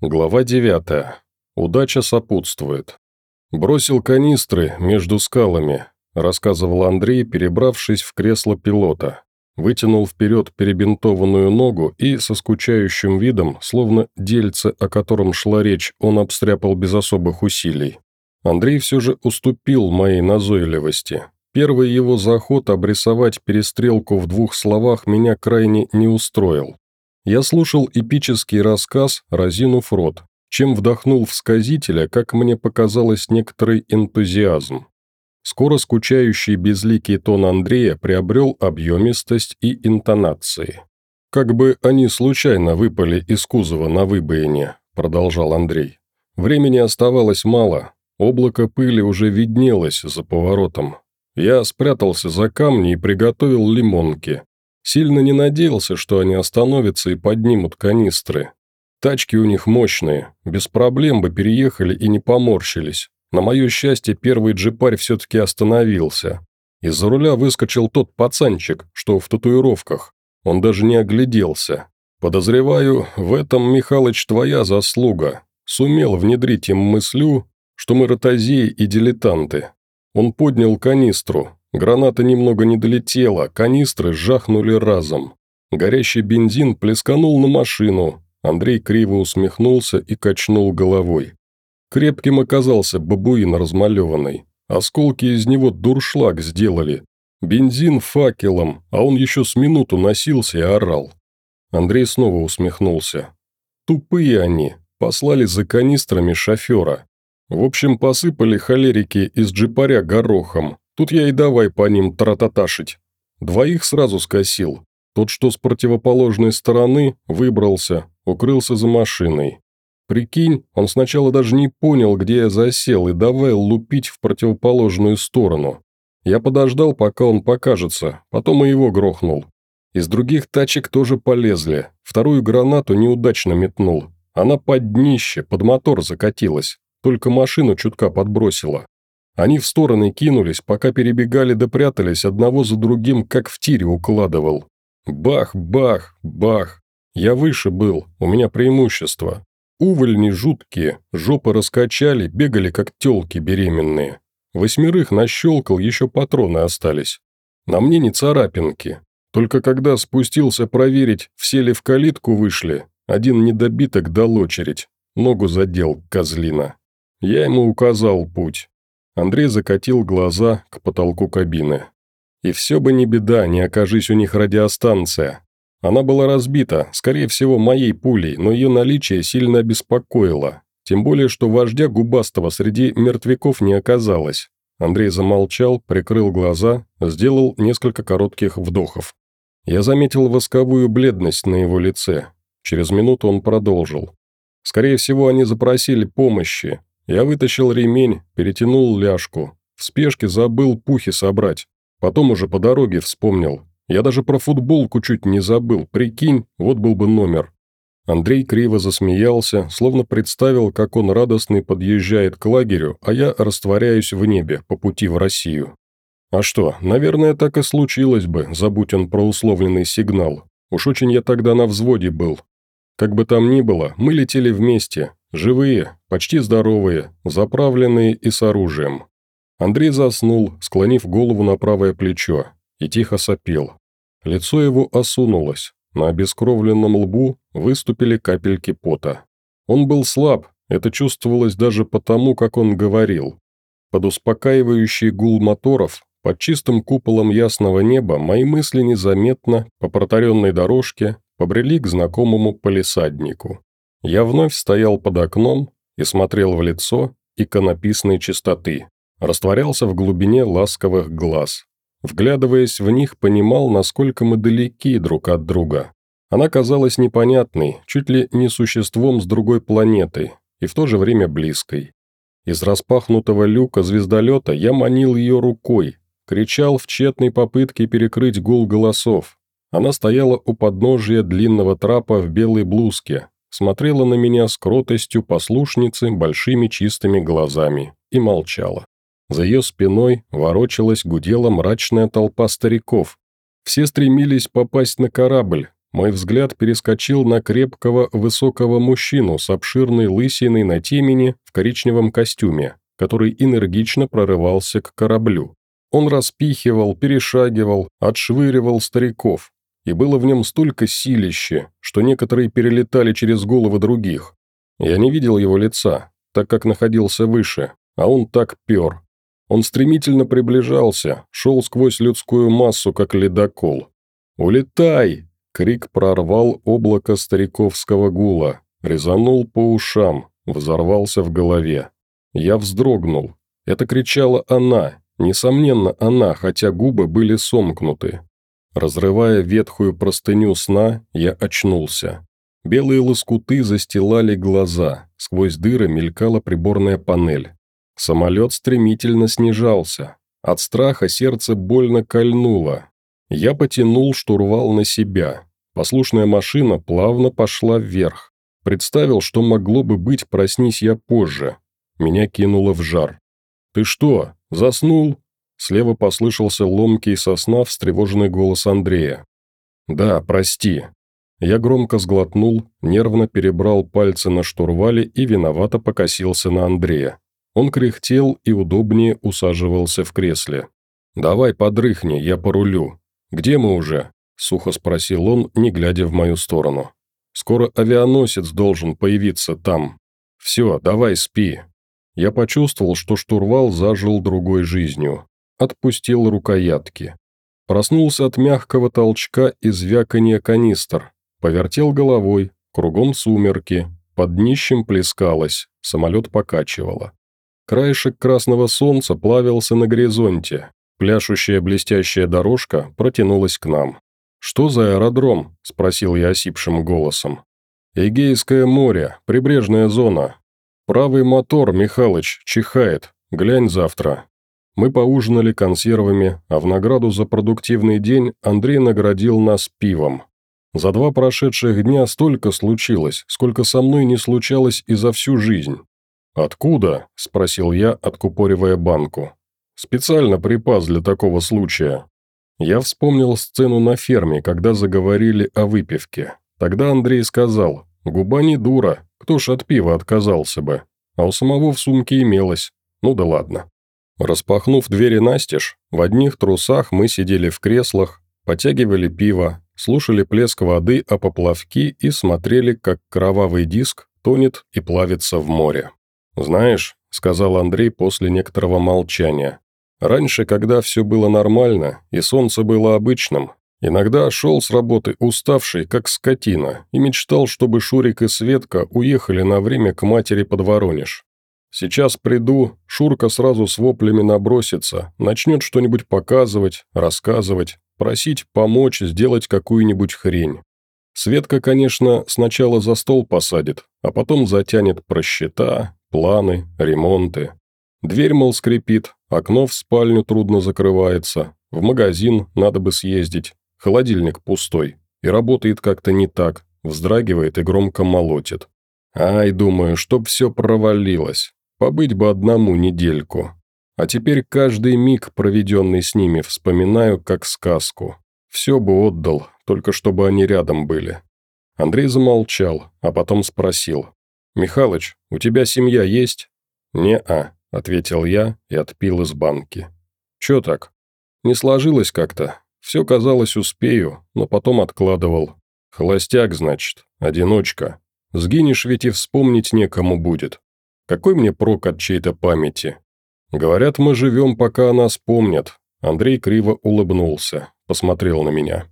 Глава 9. Удача сопутствует. «Бросил канистры между скалами», – рассказывал Андрей, перебравшись в кресло пилота. Вытянул вперед перебинтованную ногу и со скучающим видом, словно дельце, о котором шла речь, он обстряпал без особых усилий. Андрей все же уступил моей назойливости. Первый его заход обрисовать перестрелку в двух словах меня крайне не устроил. Я слушал эпический рассказ, разинув рот, чем вдохнул в сказителя, как мне показалось, некоторый энтузиазм. Скоро скучающий безликий тон Андрея приобрел объемистость и интонации. «Как бы они случайно выпали из кузова на выбоине», – продолжал Андрей. «Времени оставалось мало, облако пыли уже виднелось за поворотом. Я спрятался за камни и приготовил лимонки. Сильно не надеялся, что они остановятся и поднимут канистры. Тачки у них мощные, без проблем бы переехали и не поморщились. На мое счастье, первый джипарь все-таки остановился. Из-за руля выскочил тот пацанчик, что в татуировках. Он даже не огляделся. Подозреваю, в этом, Михалыч, твоя заслуга. Сумел внедрить им мыслю, что мы ротозеи и дилетанты. Он поднял канистру, Граната немного не долетела, канистры жахнули разом. Горящий бензин плесканул на машину. Андрей криво усмехнулся и качнул головой. Крепким оказался бабуин размалеванный. Осколки из него дуршлаг сделали. Бензин факелом, а он еще с минуту носился и орал. Андрей снова усмехнулся. Тупые они, послали за канистрами шофера. В общем, посыпали холерики из джипаря горохом, Тут я и давай по ним трататашить. Двоих сразу скосил. Тот, что с противоположной стороны, выбрался, укрылся за машиной. Прикинь, он сначала даже не понял, где я засел, и давай лупить в противоположную сторону. Я подождал, пока он покажется, потом и его грохнул. Из других тачек тоже полезли. Вторую гранату неудачно метнул. Она под днище, под мотор закатилась. Только машину чутка подбросила. Они в стороны кинулись, пока перебегали да прятались, одного за другим, как в тире укладывал. Бах, бах, бах. Я выше был, у меня преимущество. Увольни жуткие, жопы раскачали, бегали, как телки беременные. Восьмерых нащелкал, еще патроны остались. На мне не царапинки. Только когда спустился проверить, все ли в калитку вышли, один недобиток дал очередь. Ногу задел, козлина. Я ему указал путь. Андрей закатил глаза к потолку кабины. И все бы не беда, не окажись у них радиостанция. Она была разбита, скорее всего, моей пулей, но ее наличие сильно обеспокоило. Тем более, что вождя Губастого среди мертвяков не оказалось. Андрей замолчал, прикрыл глаза, сделал несколько коротких вдохов. Я заметил восковую бледность на его лице. Через минуту он продолжил. Скорее всего, они запросили помощи, я вытащил ремень, перетянул ляжку. В спешке забыл пухи собрать. Потом уже по дороге вспомнил. Я даже про футболку чуть не забыл. Прикинь, вот был бы номер. Андрей криво засмеялся, словно представил, как он радостный подъезжает к лагерю, а я растворяюсь в небе по пути в Россию. А что, наверное, так и случилось бы, забудь он про условленный сигнал. Уж очень я тогда на взводе был. Как бы там ни было, мы летели вместе, Живые, почти здоровые, заправленные и с оружием. Андрей заснул, склонив голову на правое плечо, и тихо сопел. Лицо его осунулось, на обескровленном лбу выступили капельки пота. Он был слаб, это чувствовалось даже потому, как он говорил. Под успокаивающий гул моторов, под чистым куполом ясного неба мои мысли незаметно, по протаренной дорожке, побрели к знакомому полисаднику. Я вновь стоял под окном и смотрел в лицо иконописной чистоты, растворялся в глубине ласковых глаз. Вглядываясь в них, понимал, насколько мы далеки друг от друга. Она казалась непонятной, чуть ли не существом с другой планеты, и в то же время близкой. Из распахнутого люка звездолета я манил ее рукой, кричал в тщетной попытке перекрыть гул голосов. Она стояла у подножия длинного трапа в белой блузке, смотрела на меня с кротостью послушницы большими чистыми глазами и молчала. За ее спиной ворочалась, гудела мрачная толпа стариков. Все стремились попасть на корабль, Мой взгляд перескочил на крепкого, высокого мужчину с обширной лысиной на темени в коричневом костюме, который энергично прорывался к кораблю. Он распихивал, перешагивал, отшвыривал стариков, и было в нем столько силища, что некоторые перелетали через головы других. Я не видел его лица, так как находился выше, а он так пер. Он стремительно приближался, шел сквозь людскую массу, как ледокол. «Улетай!» — крик прорвал облако стариковского гула, резанул по ушам, взорвался в голове. Я вздрогнул. Это кричала она, несомненно она, хотя губы были сомкнуты. Разрывая ветхую простыню сна, я очнулся. Белые лоскуты застилали глаза, сквозь дыры мелькала приборная панель. Самолет стремительно снижался. От страха сердце больно кольнуло. Я потянул штурвал на себя. Послушная машина плавно пошла вверх. Представил, что могло бы быть, проснись я позже. Меня кинуло в жар. «Ты что, заснул?» Слева послышался ломкий сосна встревоженный голос Андрея. «Да, прости». Я громко сглотнул, нервно перебрал пальцы на штурвале и виновато покосился на Андрея. Он кряхтел и удобнее усаживался в кресле. «Давай подрыхни, я порулю. Где мы уже?» – сухо спросил он, не глядя в мою сторону. «Скоро авианосец должен появиться там. Все, давай спи». Я почувствовал, что штурвал зажил другой жизнью. Отпустил рукоятки. Проснулся от мягкого толчка и звяканья канистр. Повертел головой, кругом сумерки, под днищем плескалось, самолет покачивало. Краешек красного солнца плавился на горизонте. Пляшущая блестящая дорожка протянулась к нам. «Что за аэродром?» – спросил я осипшим голосом. «Эгейское море, прибрежная зона. Правый мотор, Михалыч, чихает. Глянь завтра». Мы поужинали консервами, а в награду за продуктивный день Андрей наградил нас пивом. За два прошедших дня столько случилось, сколько со мной не случалось и за всю жизнь. «Откуда?» – спросил я, откупоривая банку. «Специально припас для такого случая». Я вспомнил сцену на ферме, когда заговорили о выпивке. Тогда Андрей сказал, «Губа не дура, кто ж от пива отказался бы?» А у самого в сумке имелось. Ну да ладно. Распахнув двери настежь, в одних трусах мы сидели в креслах, потягивали пиво, слушали плеск воды о поплавки и смотрели, как кровавый диск тонет и плавится в море. «Знаешь», — сказал Андрей после некоторого молчания, «раньше, когда все было нормально и солнце было обычным, иногда шел с работы уставший, как скотина, и мечтал, чтобы Шурик и Светка уехали на время к матери под Воронеж. Сейчас приду, Шурка сразу с воплями набросится, начнет что-нибудь показывать, рассказывать, просить помочь сделать какую-нибудь хрень. Светка, конечно, сначала за стол посадит, а потом затянет про счета, Планы, ремонты. Дверь, мол, скрипит, окно в спальню трудно закрывается, в магазин надо бы съездить, холодильник пустой, и работает как-то не так, вздрагивает и громко молотит. Ай, думаю, чтоб все провалилось, побыть бы одному недельку. А теперь каждый миг, проведенный с ними, вспоминаю как сказку. Все бы отдал, только чтобы они рядом были. Андрей замолчал, а потом спросил. «Михалыч, у тебя семья есть?» «Не-а», — ответил я и отпил из банки. «Чё так?» «Не сложилось как-то. Все казалось успею, но потом откладывал. Холостяк, значит, одиночка. Сгинешь ведь и вспомнить некому будет. Какой мне прок от чьей-то памяти? Говорят, мы живем, пока нас помнят». Андрей криво улыбнулся, посмотрел на меня.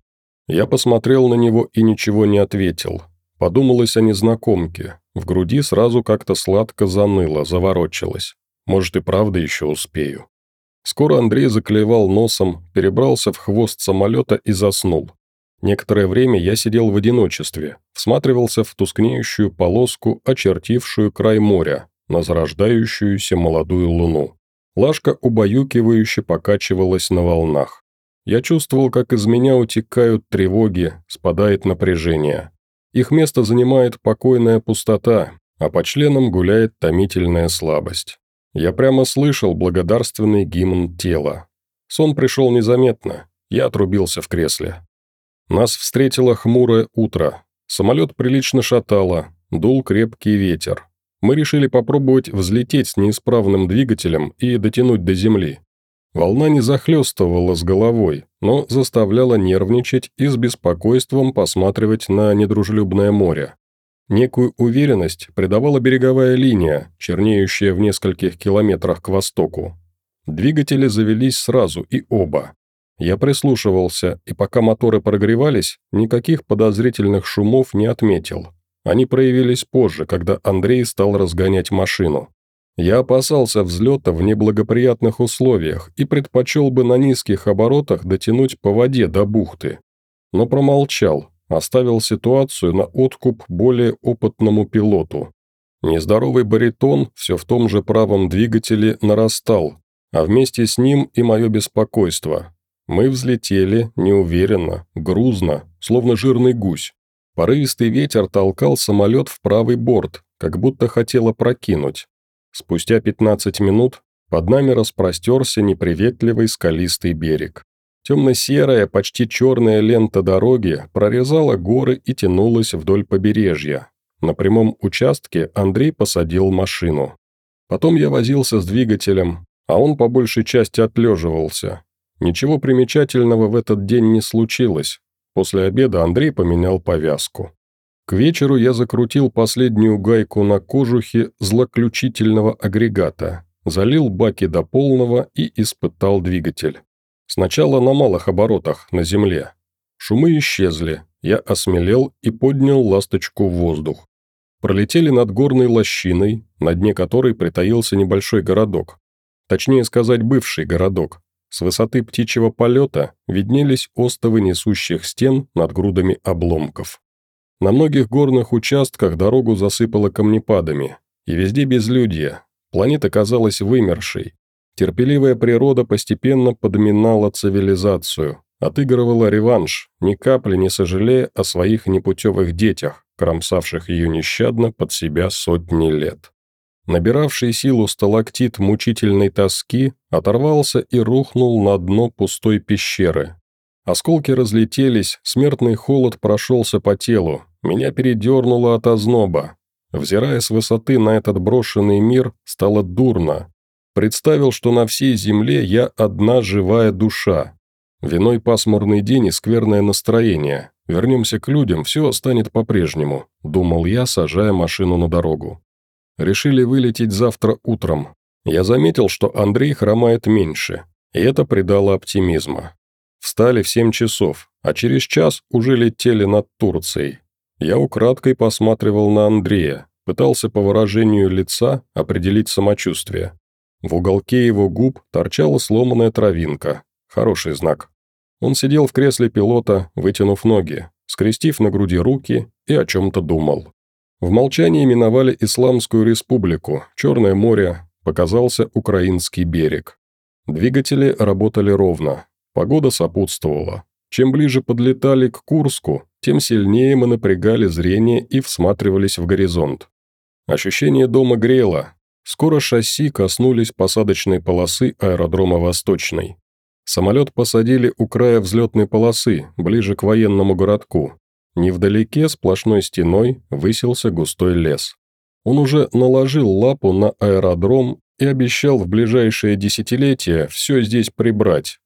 Я посмотрел на него и ничего не ответил. Подумалось о незнакомке, в груди сразу как-то сладко заныло, заворочилось. Может и правда еще успею. Скоро Андрей заклевал носом, перебрался в хвост самолета и заснул. Некоторое время я сидел в одиночестве, всматривался в тускнеющую полоску, очертившую край моря, на зарождающуюся молодую луну. Лашка убаюкивающе покачивалась на волнах. Я чувствовал, как из меня утекают тревоги, спадает напряжение. Их место занимает покойная пустота, а по членам гуляет томительная слабость. Я прямо слышал благодарственный гимн тела. Сон пришел незаметно, я отрубился в кресле. Нас встретило хмурое утро. Самолет прилично шатало, дул крепкий ветер. Мы решили попробовать взлететь с неисправным двигателем и дотянуть до земли. Волна не захлестывала с головой, но заставляла нервничать и с беспокойством посматривать на недружелюбное море. Некую уверенность придавала береговая линия, чернеющая в нескольких километрах к востоку. Двигатели завелись сразу и оба. Я прислушивался, и пока моторы прогревались, никаких подозрительных шумов не отметил. Они проявились позже, когда Андрей стал разгонять машину. Я опасался взлета в неблагоприятных условиях и предпочел бы на низких оборотах дотянуть по воде до бухты. Но промолчал, оставил ситуацию на откуп более опытному пилоту. Нездоровый баритон все в том же правом двигателе нарастал, а вместе с ним и мое беспокойство. Мы взлетели неуверенно, грузно, словно жирный гусь. Порывистый ветер толкал самолет в правый борт, как будто хотел опрокинуть. Спустя 15 минут под нами распростерся неприветливый скалистый берег. Темно-серая, почти черная лента дороги прорезала горы и тянулась вдоль побережья. На прямом участке Андрей посадил машину. Потом я возился с двигателем, а он по большей части отлеживался. Ничего примечательного в этот день не случилось. После обеда Андрей поменял повязку. К вечеру я закрутил последнюю гайку на кожухе злоключительного агрегата, залил баки до полного и испытал двигатель. Сначала на малых оборотах, на земле. Шумы исчезли, я осмелел и поднял ласточку в воздух. Пролетели над горной лощиной, на дне которой притаился небольшой городок. Точнее сказать, бывший городок. С высоты птичьего полета виднелись остовы несущих стен над грудами обломков. На многих горных участках дорогу засыпало камнепадами, и везде безлюдье. Планета казалась вымершей. Терпеливая природа постепенно подминала цивилизацию, отыгрывала реванш, ни капли не сожалея о своих непутевых детях, кромсавших ее нещадно под себя сотни лет. Набиравший силу сталактит мучительной тоски оторвался и рухнул на дно пустой пещеры, Осколки разлетелись, смертный холод прошелся по телу, меня передернуло от озноба. Взирая с высоты на этот брошенный мир, стало дурно. Представил, что на всей земле я одна живая душа. Виной пасмурный день и скверное настроение. Вернемся к людям, все станет по-прежнему, думал я, сажая машину на дорогу. Решили вылететь завтра утром. Я заметил, что Андрей хромает меньше, и это придало оптимизма. Встали в семь часов, а через час уже летели над Турцией. Я украдкой посматривал на Андрея, пытался по выражению лица определить самочувствие. В уголке его губ торчала сломанная травинка. Хороший знак. Он сидел в кресле пилота, вытянув ноги, скрестив на груди руки и о чем-то думал. В молчании миновали Исламскую республику, Черное море, показался украинский берег. Двигатели работали ровно, Погода сопутствовала. Чем ближе подлетали к Курску, тем сильнее мы напрягали зрение и всматривались в горизонт. Ощущение дома грело. Скоро шасси коснулись посадочной полосы аэродрома Восточный. Самолет посадили у края взлетной полосы, ближе к военному городку. Невдалеке сплошной стеной высился густой лес. Он уже наложил лапу на аэродром и обещал в ближайшее десятилетие все здесь прибрать,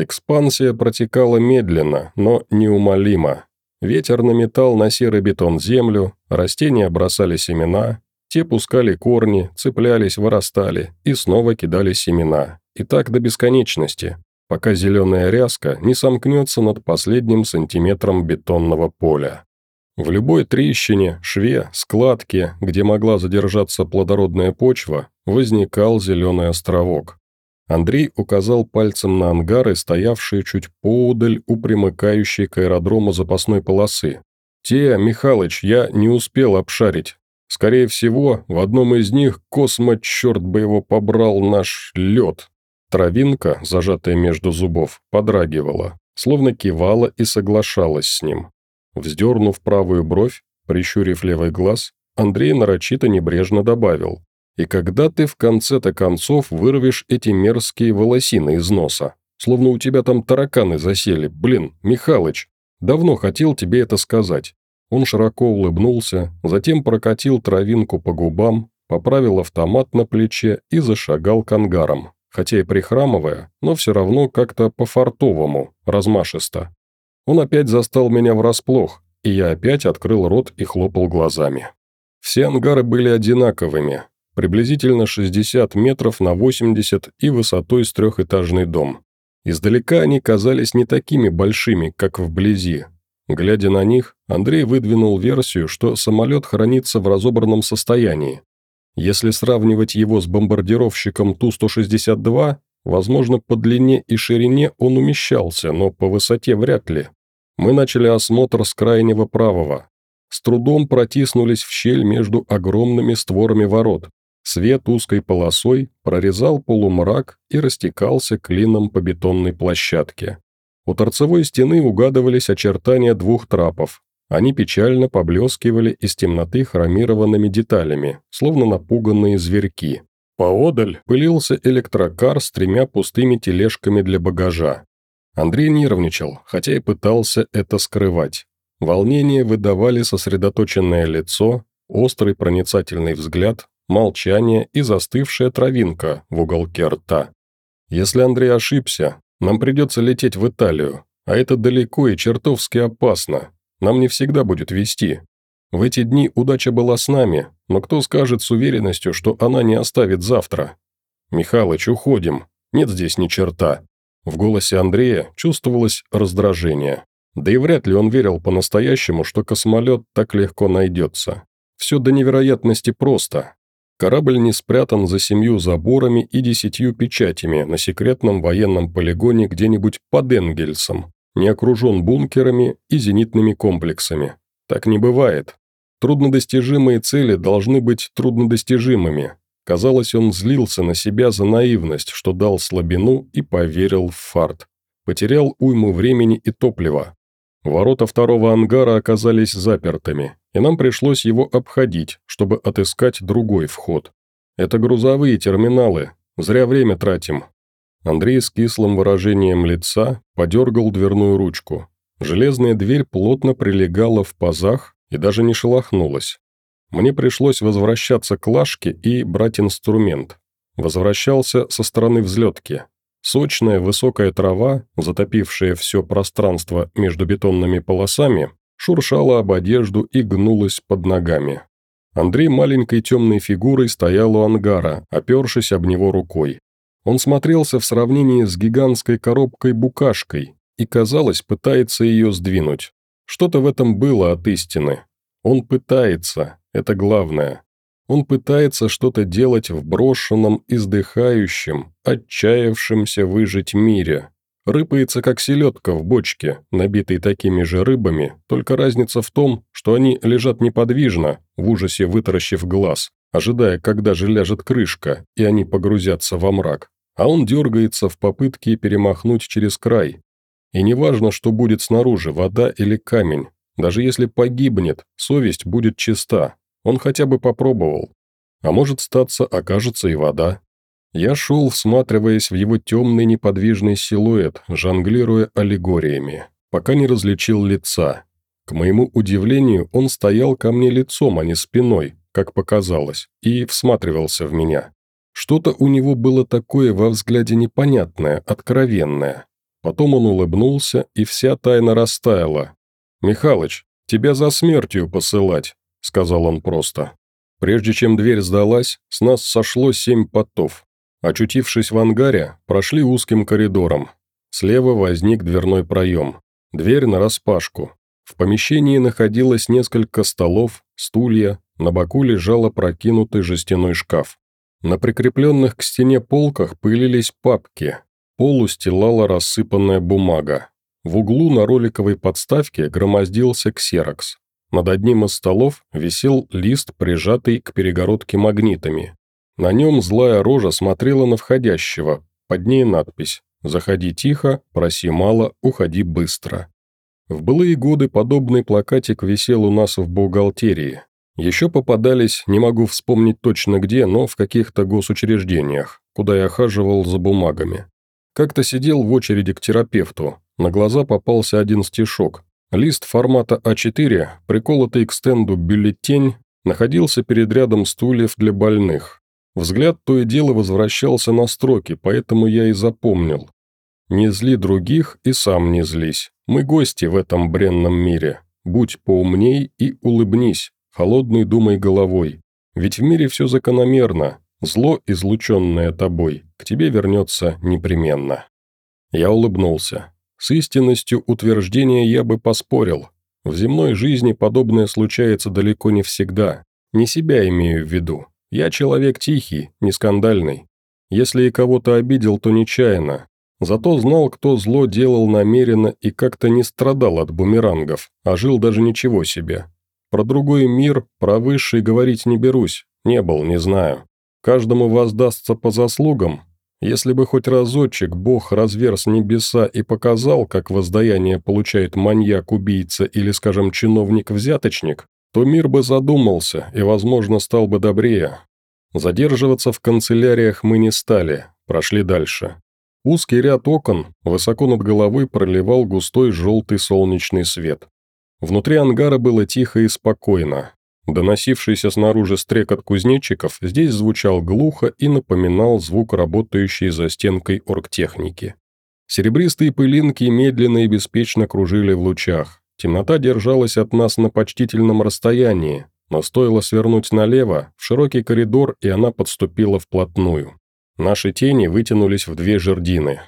Экспансия протекала медленно, но неумолимо. Ветер наметал на серый бетон землю, растения бросали семена, те пускали корни, цеплялись, вырастали и снова кидали семена. И так до бесконечности, пока зеленая ряска не сомкнется над последним сантиметром бетонного поля. В любой трещине, шве, складке, где могла задержаться плодородная почва, возникал зеленый островок. Андрей указал пальцем на ангары, стоявшие чуть поудаль у примыкающей к аэродрому запасной полосы. «Те, Михалыч, я не успел обшарить. Скорее всего, в одном из них космо, черт бы его побрал, наш лед». Травинка, зажатая между зубов, подрагивала, словно кивала и соглашалась с ним. Вздернув правую бровь, прищурив левый глаз, Андрей нарочито небрежно добавил. И когда ты в конце-то концов вырвешь эти мерзкие волосины из носа? Словно у тебя там тараканы засели. Блин, Михалыч, Давно хотел тебе это сказать». Он широко улыбнулся, затем прокатил травинку по губам, поправил автомат на плече и зашагал к ангарам, хотя и прихрамывая, но все равно как-то по-фартовому, размашисто. Он опять застал меня врасплох, и я опять открыл рот и хлопал глазами. Все ангары были одинаковыми, приблизительно 60 метров на 80 и высотой с трехэтажный дом. Издалека они казались не такими большими, как вблизи. Глядя на них, Андрей выдвинул версию, что самолет хранится в разобранном состоянии. Если сравнивать его с бомбардировщиком Ту-162, возможно, по длине и ширине он умещался, но по высоте вряд ли. Мы начали осмотр с крайнего правого. С трудом протиснулись в щель между огромными створами ворот, Свет узкой полосой прорезал полумрак и растекался клином по бетонной площадке. У торцевой стены угадывались очертания двух трапов. Они печально поблескивали из темноты хромированными деталями, словно напуганные зверьки. Поодаль пылился электрокар с тремя пустыми тележками для багажа. Андрей нервничал, хотя и пытался это скрывать. Волнение выдавали сосредоточенное лицо, острый проницательный взгляд, молчание и застывшая травинка в уголке рта. Если Андрей ошибся, нам придется лететь в Италию, а это далеко и чертовски опасно. Нам не всегда будет вести. В эти дни удача была с нами, но кто скажет с уверенностью, что она не оставит завтра? «Михалыч, уходим. Нет здесь ни черта». В голосе Андрея чувствовалось раздражение. Да и вряд ли он верил по-настоящему, что космолет так легко найдется. Все до невероятности просто. Корабль не спрятан за семью заборами и десятью печатями на секретном военном полигоне где-нибудь под Энгельсом, не окружен бункерами и зенитными комплексами. Так не бывает. Труднодостижимые цели должны быть труднодостижимыми. Казалось, он злился на себя за наивность, что дал слабину и поверил в фарт. Потерял уйму времени и топлива. Ворота второго ангара оказались запертыми, и нам пришлось его обходить, чтобы отыскать другой вход. Это грузовые терминалы, зря время тратим. Андрей с кислым выражением лица подергал дверную ручку. Железная дверь плотно прилегала в пазах и даже не шелохнулась. Мне пришлось возвращаться к лашке и брать инструмент. Возвращался со стороны взлетки. Сочная высокая трава, затопившая все пространство между бетонными полосами, шуршала об одежду и гнулась под ногами. Андрей маленькой темной фигурой стоял у ангара, опершись об него рукой. Он смотрелся в сравнении с гигантской коробкой-букашкой и, казалось, пытается ее сдвинуть. Что-то в этом было от истины. Он пытается, это главное. Он пытается что-то делать в брошенном, издыхающем, отчаявшемся выжить мире. Рыпается, как селедка в бочке, набитой такими же рыбами, только разница в том, что они лежат неподвижно, в ужасе вытаращив глаз, ожидая, когда же ляжет крышка, и они погрузятся во мрак. А он дергается в попытке перемахнуть через край. И неважно, что будет снаружи, вода или камень, даже если погибнет, совесть будет чиста, он хотя бы попробовал. А может, статься окажется и вода. Я шел, всматриваясь в его темный неподвижный силуэт, жонглируя аллегориями, пока не различил лица. К моему удивлению, он стоял ко мне лицом, а не спиной, как показалось, и всматривался в меня. Что-то у него было такое во взгляде непонятное, откровенное. Потом он улыбнулся, и вся тайна растаяла. «Михалыч, тебя за смертью посылать», – сказал он просто. Прежде чем дверь сдалась, с нас сошло семь потов. Очутившись в ангаре, прошли узким коридором. Слева возник дверной проем. Дверь нараспашку. В помещении находилось несколько столов, стулья, на боку лежал опрокинутый жестяной шкаф. На прикрепленных к стене полках пылились папки. Пол устилала рассыпанная бумага. В углу на роликовой подставке громоздился ксерокс. Над одним из столов висел лист, прижатый к перегородке магнитами. На нем злая рожа смотрела на входящего, под ней надпись «Заходи тихо, проси мало, уходи быстро». В былые годы подобный плакатик висел у нас в бухгалтерии. Еще попадались, не могу вспомнить точно где, но в каких-то госучреждениях, куда я хаживал за бумагами. Как-то сидел в очереди к терапевту, на глаза попался один стишок, Лист формата А4, приколотый к стенду бюллетень, находился перед рядом стульев для больных. Взгляд то и дело возвращался на строки, поэтому я и запомнил. «Не зли других и сам не злись. Мы гости в этом бренном мире. Будь поумней и улыбнись, холодной думай головой. Ведь в мире все закономерно. Зло, излученное тобой, к тебе вернется непременно». Я улыбнулся. С истинностью утверждения я бы поспорил. В земной жизни подобное случается далеко не всегда. Не себя имею в виду. Я человек тихий, не скандальный. Если и кого-то обидел, то нечаянно. Зато знал, кто зло делал намеренно и как-то не страдал от бумерангов, а жил даже ничего себе. Про другой мир, про высший говорить не берусь, не был, не знаю. Каждому воздастся по заслугам, если бы хоть разочек Бог разверз небеса и показал, как воздаяние получает маньяк-убийца или, скажем, чиновник-взяточник, то мир бы задумался и, возможно, стал бы добрее. Задерживаться в канцеляриях мы не стали, прошли дальше. Узкий ряд окон высоко над головой проливал густой желтый солнечный свет. Внутри ангара было тихо и спокойно. Доносившийся снаружи стрекот кузнечиков здесь звучал глухо и напоминал звук работающей за стенкой оргтехники. Серебристые пылинки медленно и беспечно кружили в лучах. Темнота держалась от нас на почтительном расстоянии, но стоило свернуть налево, в широкий коридор, и она подступила вплотную. Наши тени вытянулись в две жердины.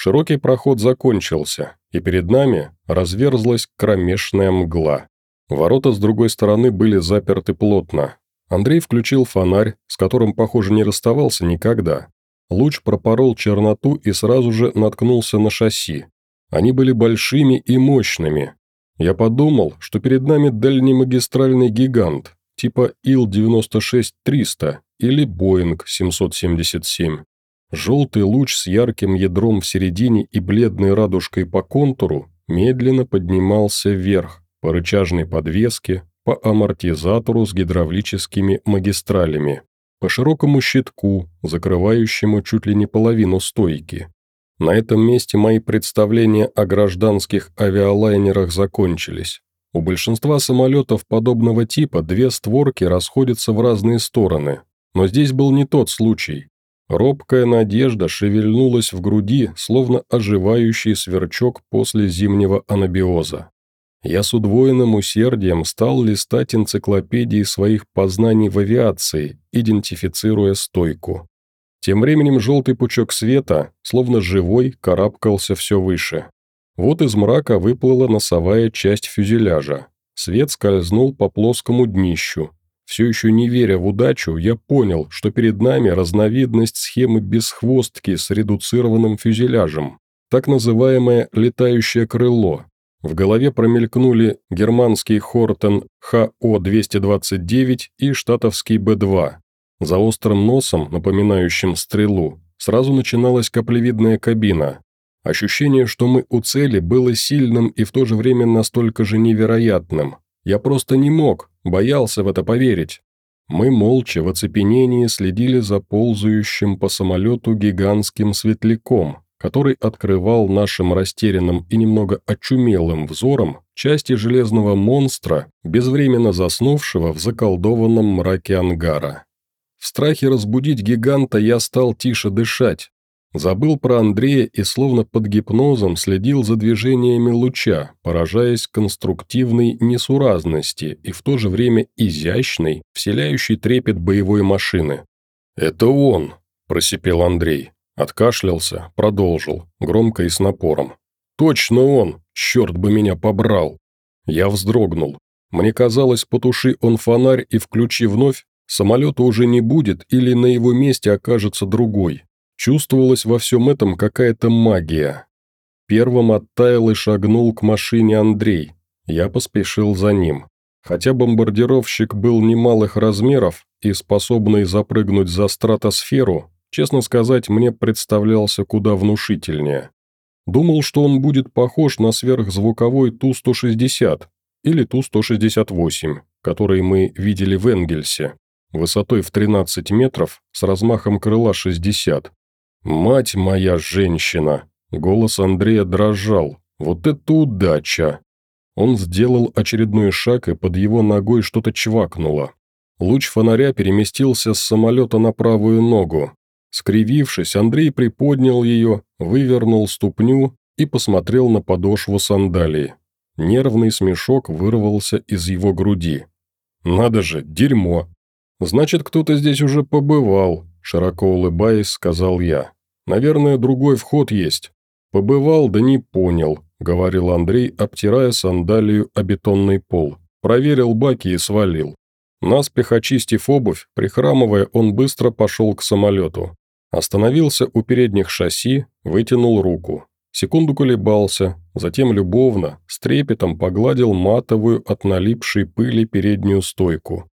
Широкий проход закончился, и перед нами разверзлась кромешная мгла. Ворота с другой стороны были заперты плотно. Андрей включил фонарь, с которым, похоже, не расставался никогда. Луч пропорол черноту и сразу же наткнулся на шасси. Они были большими и мощными. Я подумал, что перед нами дальнемагистральный гигант, типа Ил-96-300 или Боинг 777. Желтый луч с ярким ядром в середине и бледной радужкой по контуру медленно поднимался вверх, по рычажной подвеске, по амортизатору с гидравлическими магистралями, по широкому щитку, закрывающему чуть ли не половину стойки. На этом месте мои представления о гражданских авиалайнерах закончились. У большинства самолетов подобного типа две створки расходятся в разные стороны, но здесь был не тот случай. Робкая надежда шевельнулась в груди, словно оживающий сверчок после зимнего анабиоза. Я с удвоенным усердием стал листать энциклопедии своих познаний в авиации, идентифицируя стойку. Тем временем желтый пучок света, словно живой, карабкался все выше. Вот из мрака выплыла носовая часть фюзеляжа. Свет скользнул по плоскому днищу. Все еще не веря в удачу, я понял, что перед нами разновидность схемы бесхвостки с редуцированным фюзеляжем, так называемое «летающее крыло», в голове промелькнули германский Хортен ХО-229 и штатовский Б-2. За острым носом, напоминающим стрелу, сразу начиналась каплевидная кабина. Ощущение, что мы у цели, было сильным и в то же время настолько же невероятным. Я просто не мог, боялся в это поверить. Мы молча в оцепенении следили за ползающим по самолету гигантским светляком, который открывал нашим растерянным и немного очумелым взором части железного монстра, безвременно заснувшего в заколдованном мраке ангара. В страхе разбудить гиганта я стал тише дышать. Забыл про Андрея и словно под гипнозом следил за движениями луча, поражаясь конструктивной несуразности и в то же время изящной, вселяющей трепет боевой машины. «Это он!» – просипел Андрей. Откашлялся, продолжил, громко и с напором. «Точно он! Черт бы меня побрал!» Я вздрогнул. Мне казалось, потуши он фонарь и включи вновь, самолета уже не будет или на его месте окажется другой. Чувствовалась во всем этом какая-то магия. Первым оттаял и шагнул к машине Андрей. Я поспешил за ним. Хотя бомбардировщик был немалых размеров и способный запрыгнуть за стратосферу, Честно сказать, мне представлялся куда внушительнее. Думал, что он будет похож на сверхзвуковой Ту-160 или Ту-168, который мы видели в Энгельсе, высотой в 13 метров с размахом крыла 60. «Мать моя женщина!» Голос Андрея дрожал. «Вот это удача!» Он сделал очередной шаг, и под его ногой что-то чвакнуло. Луч фонаря переместился с самолета на правую ногу. Скривившись, Андрей приподнял ее, вывернул ступню и посмотрел на подошву сандалии. Нервный смешок вырвался из его груди. «Надо же, дерьмо!» «Значит, кто-то здесь уже побывал», – широко улыбаясь, сказал я. «Наверное, другой вход есть». «Побывал, да не понял», – говорил Андрей, обтирая сандалию о бетонный пол. Проверил баки и свалил. Наспех очистив обувь, прихрамывая, он быстро пошел к самолету. Остановился у передних шасси, вытянул руку. Секунду колебался, затем любовно, с трепетом погладил матовую от налипшей пыли переднюю стойку.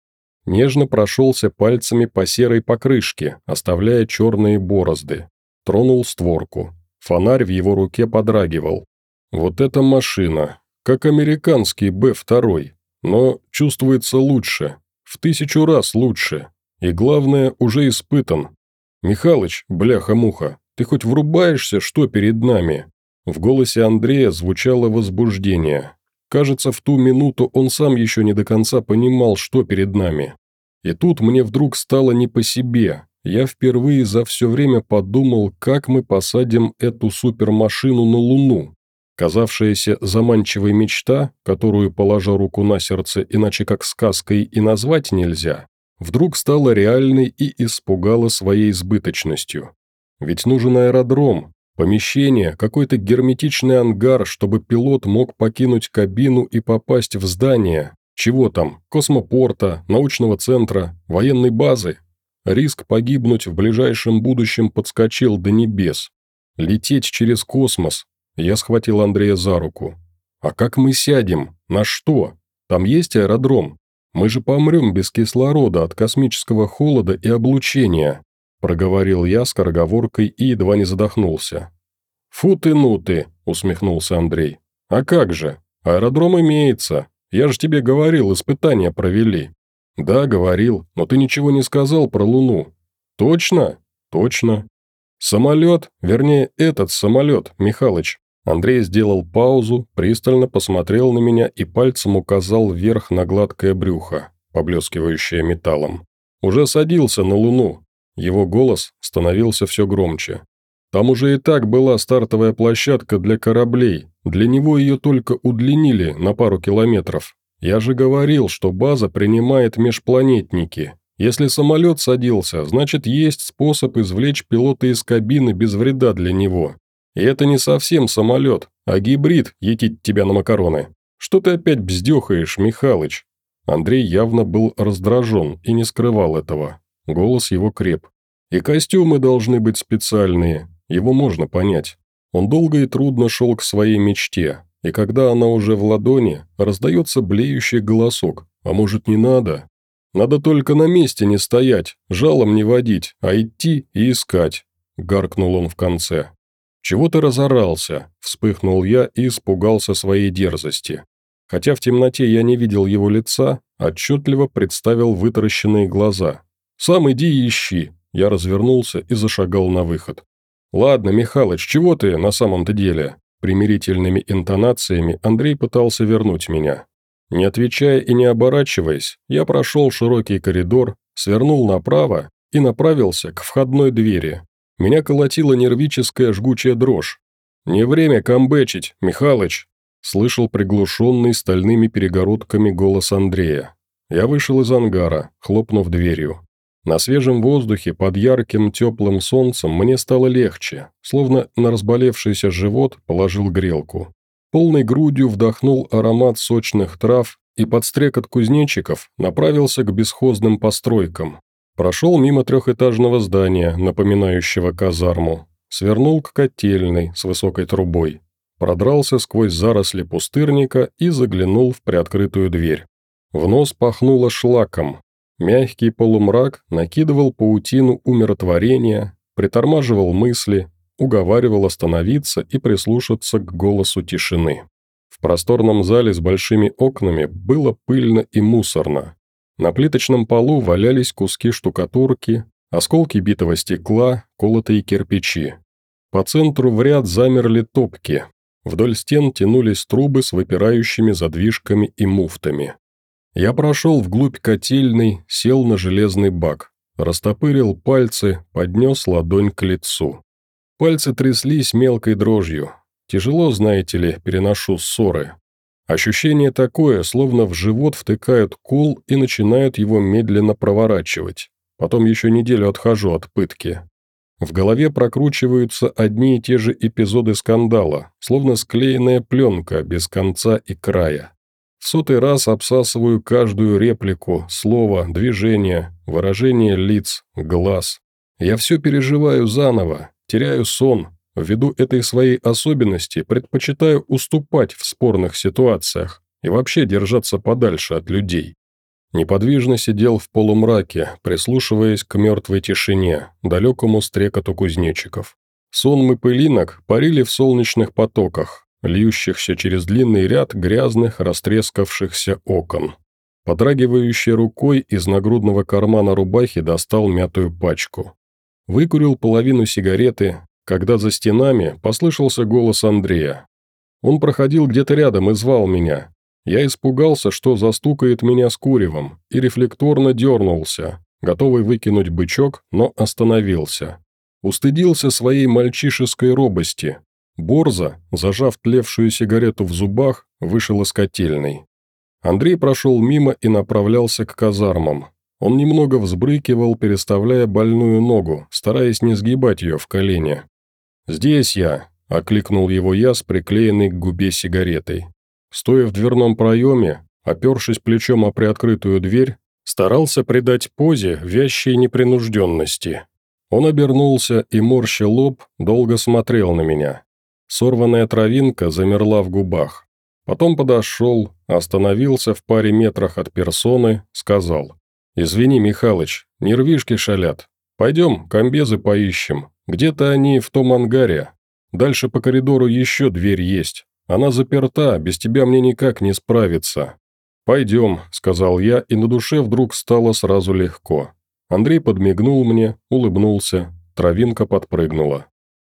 Нежно прошелся пальцами по серой покрышке, оставляя черные борозды. Тронул створку. Фонарь в его руке подрагивал. Вот эта машина, как американский Б-2, но чувствуется лучше, в тысячу раз лучше. И главное, уже испытан. «Михалыч, бляха-муха, ты хоть врубаешься, что перед нами?» В голосе Андрея звучало возбуждение. Кажется, в ту минуту он сам еще не до конца понимал, что перед нами. И тут мне вдруг стало не по себе. Я впервые за все время подумал, как мы посадим эту супермашину на Луну. Казавшаяся заманчивой мечта, которую, положа руку на сердце, иначе как сказкой и назвать нельзя, вдруг стала реальной и испугала своей избыточностью. Ведь нужен аэродром, Помещение, какой-то герметичный ангар, чтобы пилот мог покинуть кабину и попасть в здание. Чего там? Космопорта, научного центра, военной базы. Риск погибнуть в ближайшем будущем подскочил до небес. Лететь через космос. Я схватил Андрея за руку. А как мы сядем? На что? Там есть аэродром? Мы же помрем без кислорода от космического холода и облучения проговорил я скороговоркой и едва не задохнулся. «Фу ты, ну ты!» – усмехнулся Андрей. «А как же? Аэродром имеется. Я же тебе говорил, испытания провели». «Да, говорил, но ты ничего не сказал про Луну». «Точно?» «Точно». «Самолет, вернее, этот самолет, Михалыч». Андрей сделал паузу, пристально посмотрел на меня и пальцем указал вверх на гладкое брюхо, поблескивающее металлом. «Уже садился на Луну, его голос становился все громче. Там уже и так была стартовая площадка для кораблей, для него ее только удлинили на пару километров. Я же говорил, что база принимает межпланетники. Если самолет садился, значит есть способ извлечь пилота из кабины без вреда для него. И это не совсем самолет, а гибрид етить тебя на макароны. Что ты опять бздехаешь, Михалыч?» Андрей явно был раздражен и не скрывал этого. Голос его креп. «И костюмы должны быть специальные, его можно понять. Он долго и трудно шел к своей мечте, и когда она уже в ладони, раздается блеющий голосок. А может, не надо? Надо только на месте не стоять, жалом не водить, а идти и искать», – гаркнул он в конце. «Чего ты разорался?» – вспыхнул я и испугался своей дерзости. Хотя в темноте я не видел его лица, отчетливо представил вытаращенные глаза. «Сам иди и ищи». Я развернулся и зашагал на выход. «Ладно, Михалыч, чего ты на самом-то деле?» Примирительными интонациями Андрей пытался вернуть меня. Не отвечая и не оборачиваясь, я прошел широкий коридор, свернул направо и направился к входной двери. Меня колотила нервическая жгучая дрожь. «Не время камбэчить, Михалыч!» Слышал приглушенный стальными перегородками голос Андрея. Я вышел из ангара, хлопнув дверью. На свежем воздухе под ярким теплым солнцем мне стало легче, словно на разболевшийся живот положил грелку. Полной грудью вдохнул аромат сочных трав и под стрекот кузнечиков направился к бесхозным постройкам. Прошел мимо трехэтажного здания, напоминающего казарму, свернул к котельной с высокой трубой, продрался сквозь заросли пустырника и заглянул в приоткрытую дверь. В нос пахнуло шлаком, Мягкий полумрак накидывал паутину умиротворения, притормаживал мысли, уговаривал остановиться и прислушаться к голосу тишины. В просторном зале с большими окнами было пыльно и мусорно. На плиточном полу валялись куски штукатурки, осколки битого стекла, колотые кирпичи. По центру в ряд замерли топки. Вдоль стен тянулись трубы с выпирающими задвижками и муфтами. Я прошел вглубь котельной, сел на железный бак, растопырил пальцы, поднес ладонь к лицу. Пальцы тряслись мелкой дрожью. Тяжело, знаете ли, переношу ссоры. Ощущение такое, словно в живот втыкают кол и начинают его медленно проворачивать. Потом еще неделю отхожу от пытки. В голове прокручиваются одни и те же эпизоды скандала, словно склеенная пленка без конца и края. Сотый раз обсасываю каждую реплику, слово, движение, выражение лиц, глаз. Я все переживаю заново, теряю сон. Ввиду этой своей особенности предпочитаю уступать в спорных ситуациях и вообще держаться подальше от людей. Неподвижно сидел в полумраке, прислушиваясь к мертвой тишине, далекому стрекоту кузнечиков. Сонмы пылинок парили в солнечных потоках, льющихся через длинный ряд грязных, растрескавшихся окон. Подрагивающей рукой из нагрудного кармана рубахи достал мятую пачку. Выкурил половину сигареты, когда за стенами послышался голос Андрея. Он проходил где-то рядом и звал меня, я испугался, что застукает меня с куревом, и рефлекторно дернулся, готовый выкинуть бычок, но остановился. Устыдился своей мальчишеской робости. Борза, зажав тлевшую сигарету в зубах, вышел из котельной. Андрей прошел мимо и направлялся к казармам. Он немного взбрыкивал, переставляя больную ногу, стараясь не сгибать ее в колене. «Здесь я», – окликнул его я с приклеенной к губе сигаретой. Стоя в дверном проеме, опершись плечом о приоткрытую дверь, старался придать позе вящей непринужденности. Он обернулся и, морща лоб, долго смотрел на меня. Сорванная травинка замерла в губах. Потом подошел, остановился в паре метрах от персоны, сказал. «Извини, Михалыч, нервишки шалят. Пойдем, комбезы поищем. Где-то они в том ангаре. Дальше по коридору еще дверь есть. Она заперта, без тебя мне никак не справиться». «Пойдем», — сказал я, и на душе вдруг стало сразу легко. Андрей подмигнул мне, улыбнулся, травинка подпрыгнула.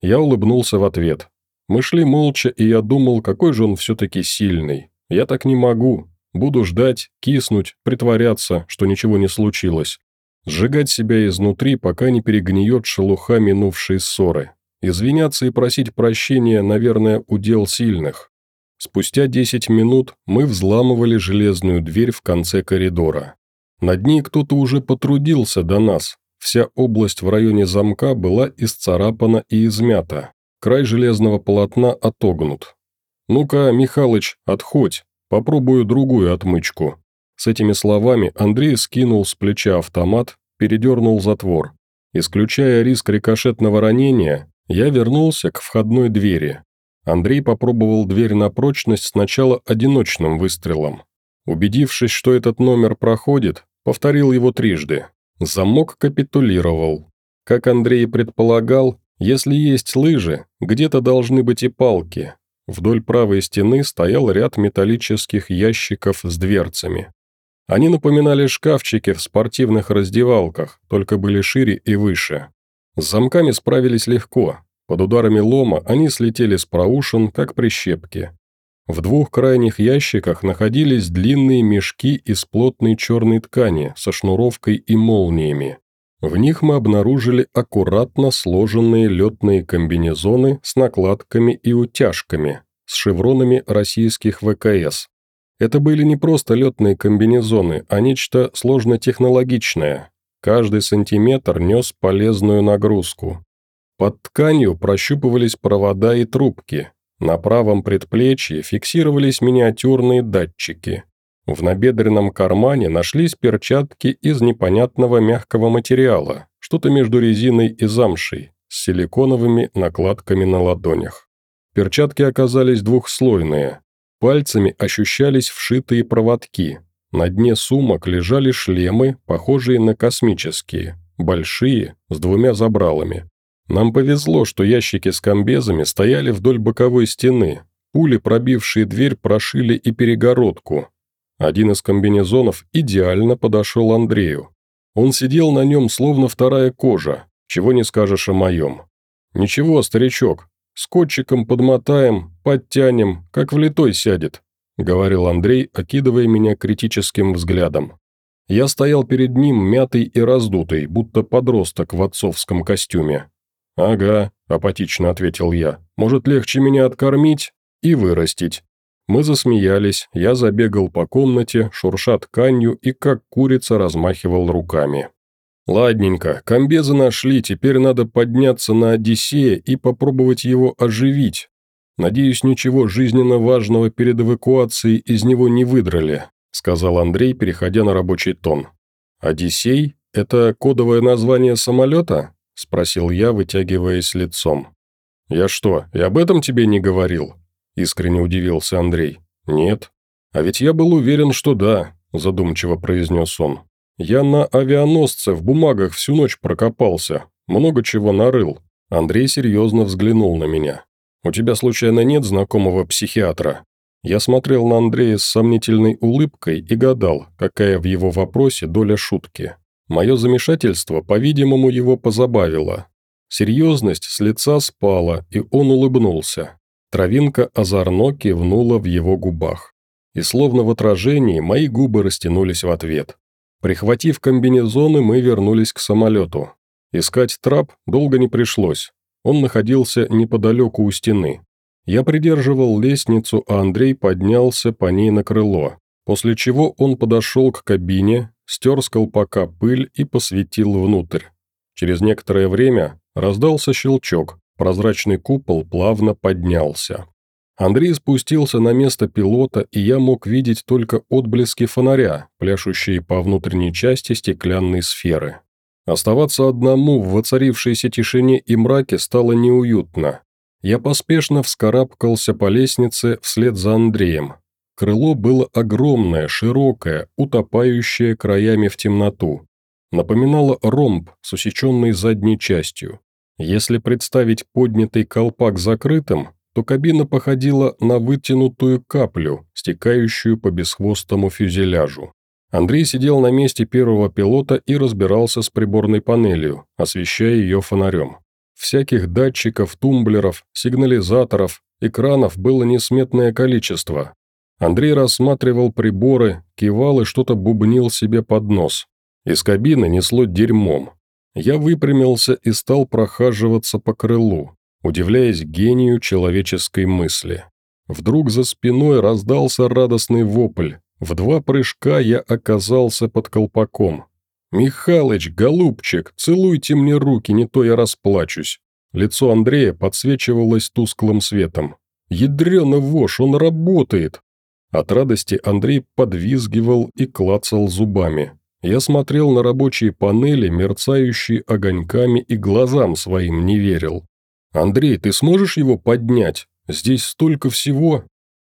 Я улыбнулся в ответ. Мы шли молча, и я думал, какой же он все-таки сильный. Я так не могу. Буду ждать, киснуть, притворяться, что ничего не случилось. Сжигать себя изнутри, пока не перегниет шелуха минувшей ссоры. Извиняться и просить прощения, наверное, удел сильных. Спустя 10 минут мы взламывали железную дверь в конце коридора. Над ней кто-то уже потрудился до нас. Вся область в районе замка была исцарапана и измята. Край железного полотна отогнут. «Ну-ка, Михалыч, отходь, попробую другую отмычку». С этими словами Андрей скинул с плеча автомат, передернул затвор. Исключая риск рикошетного ранения, я вернулся к входной двери. Андрей попробовал дверь на прочность сначала одиночным выстрелом. Убедившись, что этот номер проходит, повторил его трижды. Замок капитулировал. Как Андрей предполагал, если есть лыжи, где-то должны быть и палки. Вдоль правой стены стоял ряд металлических ящиков с дверцами. Они напоминали шкафчики в спортивных раздевалках, только были шире и выше. С замками справились легко. Под ударами лома они слетели с проушин, как прищепки. В двух крайних ящиках находились длинные мешки из плотной черной ткани со шнуровкой и молниями. В них мы обнаружили аккуратно сложенные летные комбинезоны с накладками и утяжками, с шевронами российских ВКС. Это были не просто летные комбинезоны, а нечто сложно-технологичное, Каждый сантиметр нес полезную нагрузку. Под тканью прощупывались провода и трубки. На правом предплечье фиксировались миниатюрные датчики. В набедренном кармане нашлись перчатки из непонятного мягкого материала, что-то между резиной и замшей, с силиконовыми накладками на ладонях. Перчатки оказались двухслойные. Пальцами ощущались вшитые проводки, на дне сумок лежали шлемы, похожие на космические, большие, с двумя забралами. Нам повезло, что ящики с комбезами стояли вдоль боковой стены. Пули, пробившие дверь, прошили и перегородку. Один из комбинезонов идеально подошел Андрею. Он сидел на нем, словно вторая кожа, чего не скажешь о моем. «Ничего, старичок, Скотчиком подмотаем, подтянем, как влитой сядет», – говорил Андрей, окидывая меня критическим взглядом. Я стоял перед ним мятый и раздутый, будто подросток в отцовском костюме. «Ага», – апатично ответил я. «Может, легче меня откормить и вырастить?» Мы засмеялись, я забегал по комнате, шурша тканью и как курица размахивал руками. «Ладненько, комбезы нашли, теперь надо подняться на Одиссея и попробовать его оживить. Надеюсь, ничего жизненно важного перед эвакуацией из него не выдрали», сказал Андрей, переходя на рабочий тон. «Одиссей? Это кодовое название самолета?» спросил я, вытягиваясь лицом. «Я что, и об этом тебе не говорил?» Искренне удивился Андрей. «Нет. А ведь я был уверен, что да», задумчиво произнес он. «Я на авианосце в бумагах всю ночь прокопался, много чего нарыл». Андрей серьезно взглянул на меня. «У тебя, случайно, нет знакомого психиатра?» Я смотрел на Андрея с сомнительной улыбкой и гадал, какая в его вопросе доля шутки. Мое замешательство, по-видимому, его позабавило. Серьезность с лица спала, и он улыбнулся. Травинка озорно кивнула в его губах. И словно в отражении мои губы растянулись в ответ. Прихватив комбинезоны, мы вернулись к самолету. Искать трап долго не пришлось. Он находился неподалеку у стены. Я придерживал лестницу, а Андрей поднялся по ней на крыло, после чего он подошел к кабине, стер с колпака пыль и посветил внутрь. Через некоторое время раздался щелчок, прозрачный купол плавно поднялся. Андрей спустился на место пилота, и я мог видеть только отблески фонаря, пляшущие по внутренней части стеклянной сферы. Оставаться одному в воцарившейся тишине и мраке стало неуютно. Я поспешно вскарабкался по лестнице вслед за Андреем. Крыло было огромное, широкое, утопающее краями в темноту. Напоминало ромб с усеченной задней частью. Если представить поднятый колпак закрытым, то кабина походила на вытянутую каплю, стекающую по бесхвостому фюзеляжу. Андрей сидел на месте первого пилота и разбирался с приборной панелью, освещая ее фонарем. Всяких датчиков, тумблеров, сигнализаторов, экранов было несметное количество. Андрей рассматривал приборы, кивал и что-то бубнил себе под нос. Из кабины несло дерьмом. Я выпрямился и стал прохаживаться по крылу, удивляясь гению человеческой мысли. Вдруг за спиной раздался радостный вопль. В два прыжка я оказался под колпаком. «Михалыч, голубчик, целуйте мне руки, не то я расплачусь». Лицо Андрея подсвечивалось тусклым светом. «Ядрёно вошь, он работает!» От радости Андрей подвизгивал и клацал зубами. Я смотрел на рабочие панели, мерцающие огоньками, и глазам своим не верил. «Андрей, ты сможешь его поднять? Здесь столько всего!»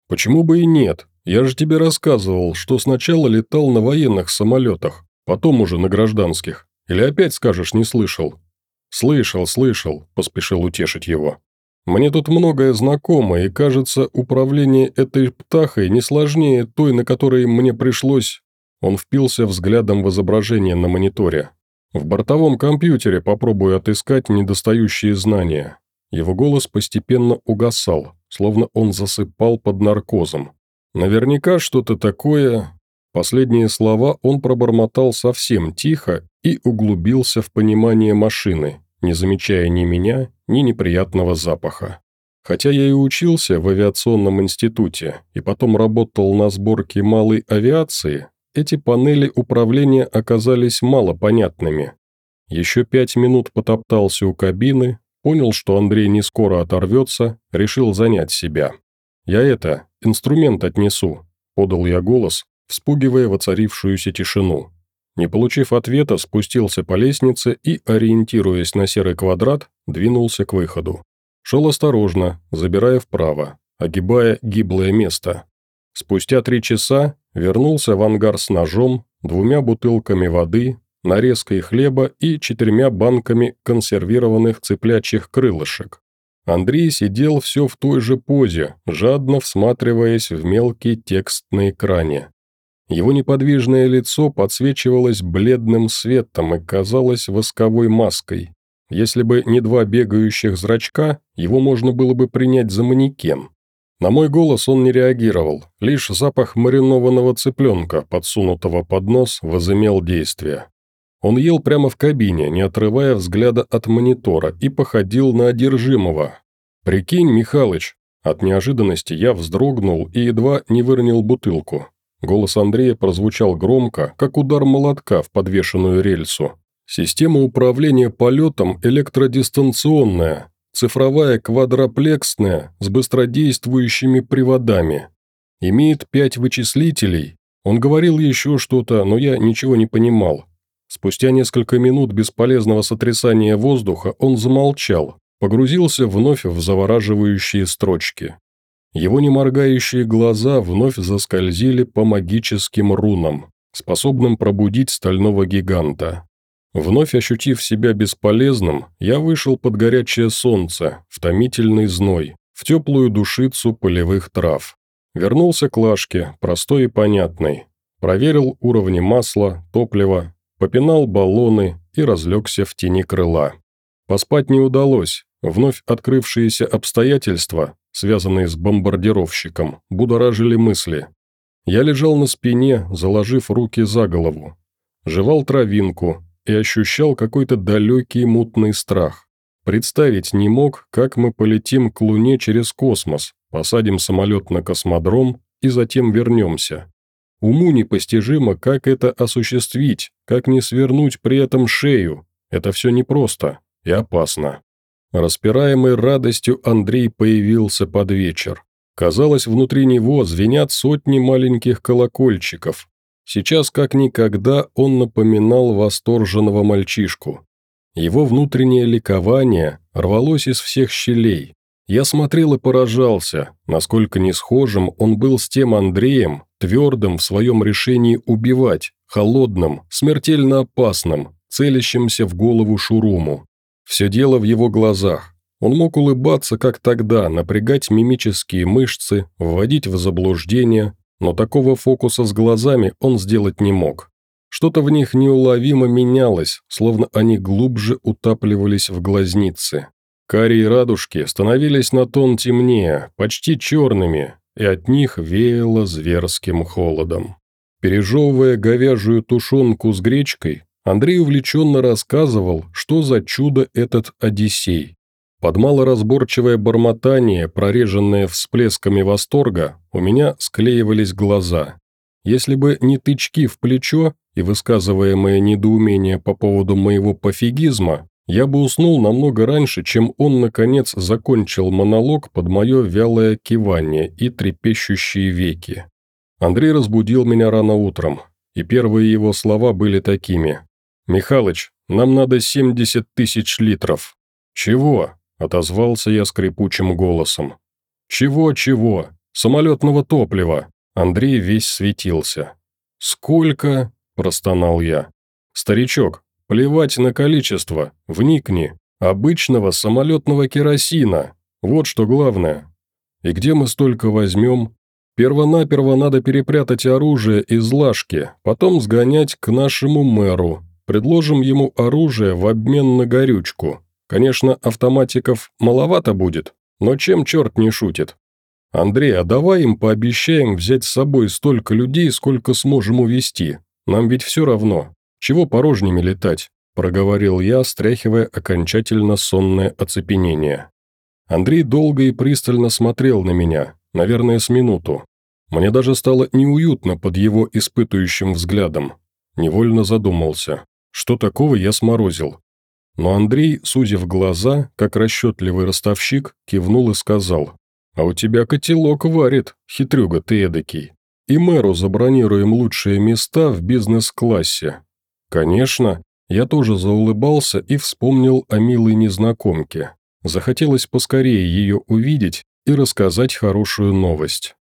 «Почему бы и нет? Я же тебе рассказывал, что сначала летал на военных самолетах потом уже на гражданских. Или опять скажешь, не слышал?» «Слышал, слышал», – поспешил утешить его. «Мне тут многое знакомо, и, кажется, управление этой птахой не сложнее той, на которой мне пришлось...» Он впился взглядом в изображение на мониторе. «В бортовом компьютере попробую отыскать недостающие знания». Его голос постепенно угасал, словно он засыпал под наркозом. «Наверняка что-то такое, Последние слова он пробормотал совсем тихо и углубился в понимание машины, не замечая ни меня, ни неприятного запаха. Хотя я и учился в авиационном институте и потом работал на сборке малой авиации, эти панели управления оказались мало понятными. Еще пять минут потоптался у кабины, понял, что Андрей не скоро оторвется, решил занять себя. «Я это, инструмент отнесу», – подал я голос, вспугивая воцарившуюся тишину. Не получив ответа, спустился по лестнице и, ориентируясь на серый квадрат, двинулся к выходу. Шел осторожно, забирая вправо, огибая гиблое место. Спустя три часа вернулся в ангар с ножом, двумя бутылками воды, нарезкой хлеба и четырьмя банками консервированных цыплячьих крылышек. Андрей сидел все в той же позе, жадно всматриваясь в мелкий текст на экране. Его неподвижное лицо подсвечивалось бледным светом и казалось восковой маской. Если бы не два бегающих зрачка, его можно было бы принять за манекен. На мой голос он не реагировал, лишь запах маринованного цыпленка, подсунутого под нос, возымел действие. Он ел прямо в кабине, не отрывая взгляда от монитора, и походил на одержимого. «Прикинь, Михалыч!» От неожиданности я вздрогнул и едва не выронил бутылку. Голос Андрея прозвучал громко, как удар молотка в подвешенную рельсу. Система управления полетом электродистанционная, цифровая квадроплексная с быстродействующими приводами. Имеет пять вычислителей. Он говорил еще что-то, но я ничего не понимал. Спустя несколько минут бесполезного сотрясания воздуха он замолчал, погрузился вновь в завораживающие строчки. Его неморгающие глаза вновь заскользили по магическим рунам, способным пробудить стального гиганта. Вновь ощутив себя бесполезным, я вышел под горячее солнце, в томительный зной, в теплую душицу полевых трав. Вернулся к Лашке, простой и понятной. Проверил уровни масла, топлива, попинал баллоны и разлегся в тени крыла. Поспать не удалось, вновь открывшиеся обстоятельства, связанные с бомбардировщиком, будоражили мысли. Я лежал на спине, заложив руки за голову. Жевал травинку, и ощущал какой-то далекий мутный страх. Представить не мог, как мы полетим к Луне через космос, посадим самолет на космодром и затем вернемся. Уму непостижимо, как это осуществить, как не свернуть при этом шею. Это все непросто и опасно. Распираемый радостью Андрей появился под вечер. Казалось, внутри него звенят сотни маленьких колокольчиков, Сейчас как никогда он напоминал восторженного мальчишку. Его внутреннее ликование рвалось из всех щелей. Я смотрел и поражался, насколько не схожим он был с тем Андреем, твердым в своем решении убивать, холодным, смертельно опасным, целящимся в голову Шуруму. Все дело в его глазах. Он мог улыбаться, как тогда, напрягать мимические мышцы, вводить в заблуждение, но такого фокуса с глазами он сделать не мог. Что-то в них неуловимо менялось, словно они глубже утапливались в глазницы. Карие радужки становились на тон темнее, почти черными, и от них веяло зверским холодом. Пережевывая говяжью тушенку с гречкой, Андрей увлеченно рассказывал, что за чудо этот Одиссей. Под малоразборчивое бормотание, прореженное всплесками восторга, у меня склеивались глаза. Если бы не тычки в плечо и высказываемое недоумение по поводу моего пофигизма, я бы уснул намного раньше, чем он, наконец, закончил монолог под мое вялое кивание и трепещущие веки. Андрей разбудил меня рано утром, и первые его слова были такими. «Михалыч, нам надо 70 тысяч литров». «Чего?» – отозвался я скрипучим голосом. «Чего-чего? Самолетного топлива!» Андрей весь светился. «Сколько?» – простонал я. «Старичок, плевать на количество, вникни. Обычного самолетного керосина. Вот что главное. И где мы столько возьмем? Первонаперво надо перепрятать оружие из лашки, потом сгонять к нашему мэру. Предложим ему оружие в обмен на горючку. Конечно, автоматиков маловато будет, но чем черт не шутит? Андрей, а давай им пообещаем взять с собой столько людей, сколько сможем увезти. Нам ведь все равно. Чего порожними летать?» – проговорил я, стряхивая окончательно сонное оцепенение. Андрей долго и пристально смотрел на меня, наверное, с минуту. Мне даже стало неуютно под его испытующим взглядом. Невольно задумался, что такого я сморозил. Но Андрей, сузив глаза, как расчетливый ростовщик, кивнул и сказал, «А у тебя котелок варит, хитрюга ты эдакий. И мэру забронируем лучшие места в бизнес-классе». «Конечно». Я тоже заулыбался и вспомнил о милой незнакомке. Захотелось поскорее ее увидеть и рассказать хорошую новость.